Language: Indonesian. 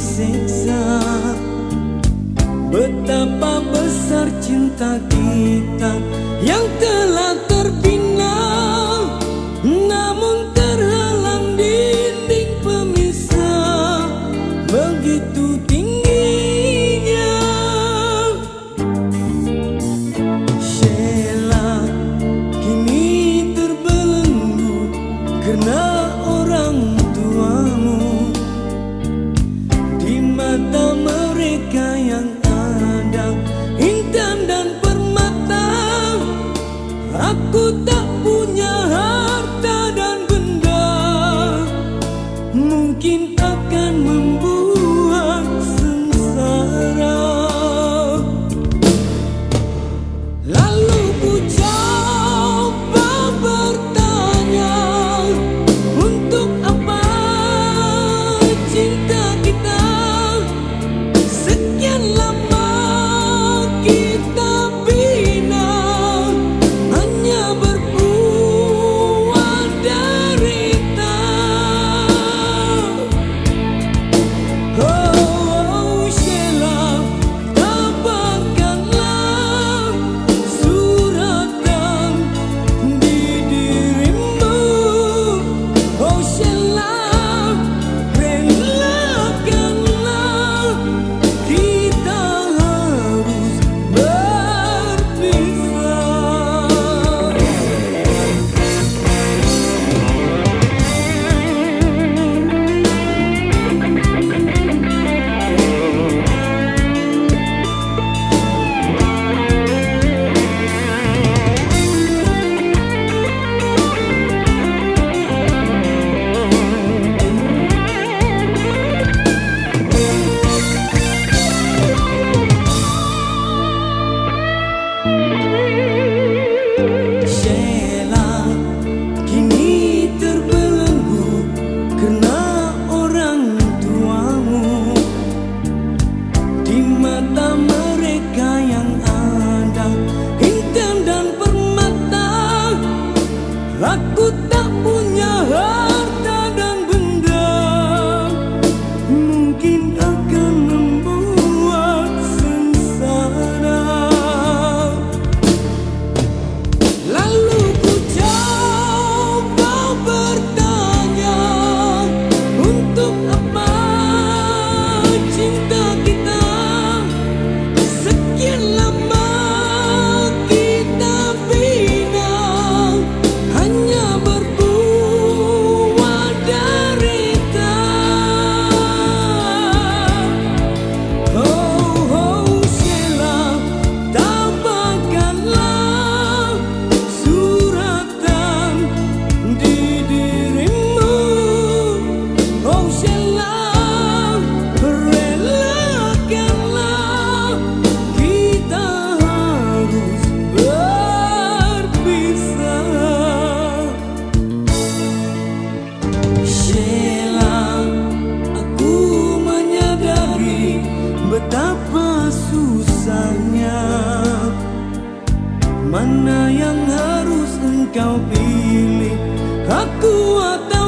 tersiksa. Betapa besar cinta kita. di mata mereka betapa susahnya. Mana yang harus engkau pilih? Aku Kekuatan